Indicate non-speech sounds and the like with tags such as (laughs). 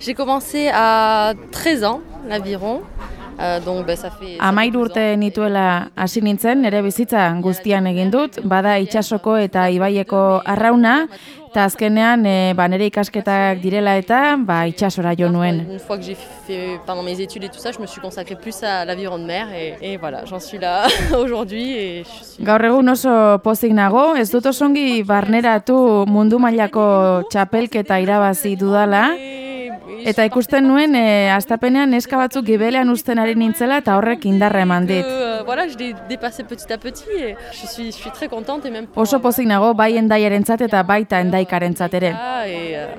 J'ai commencé à 13 ans. Uh, ça fait, Amairu urte nituela hasi nintzen, nire bizitza guztian egin dut, bada itxasoko eta ibaieko arrauna, eta azkenean e, ba, nire ikasketak direla eta ba, itxasora jo nuen. Une fois que j'ai fait pendant mes études et tout ça, je me suis consacrée plus à l'aviron de mer et, et voilà, j'en suis là (laughs) aujourd'hui et je suis Gaur egun oso pozik nago, ez dut osongi barneratu mundu mailako txapelketa irabazi dudala, Eta ikusten nuen, e, astapenean neska batzuk gibelean uzten ari nintzela eta horrek indarra eman dit. Euh, voilà, je l'ai dépassé petit à petit et je suis, je suis très contente et même Oso pozik nago bai endaiarentzat eta baita endaikarentzat ere. Euh,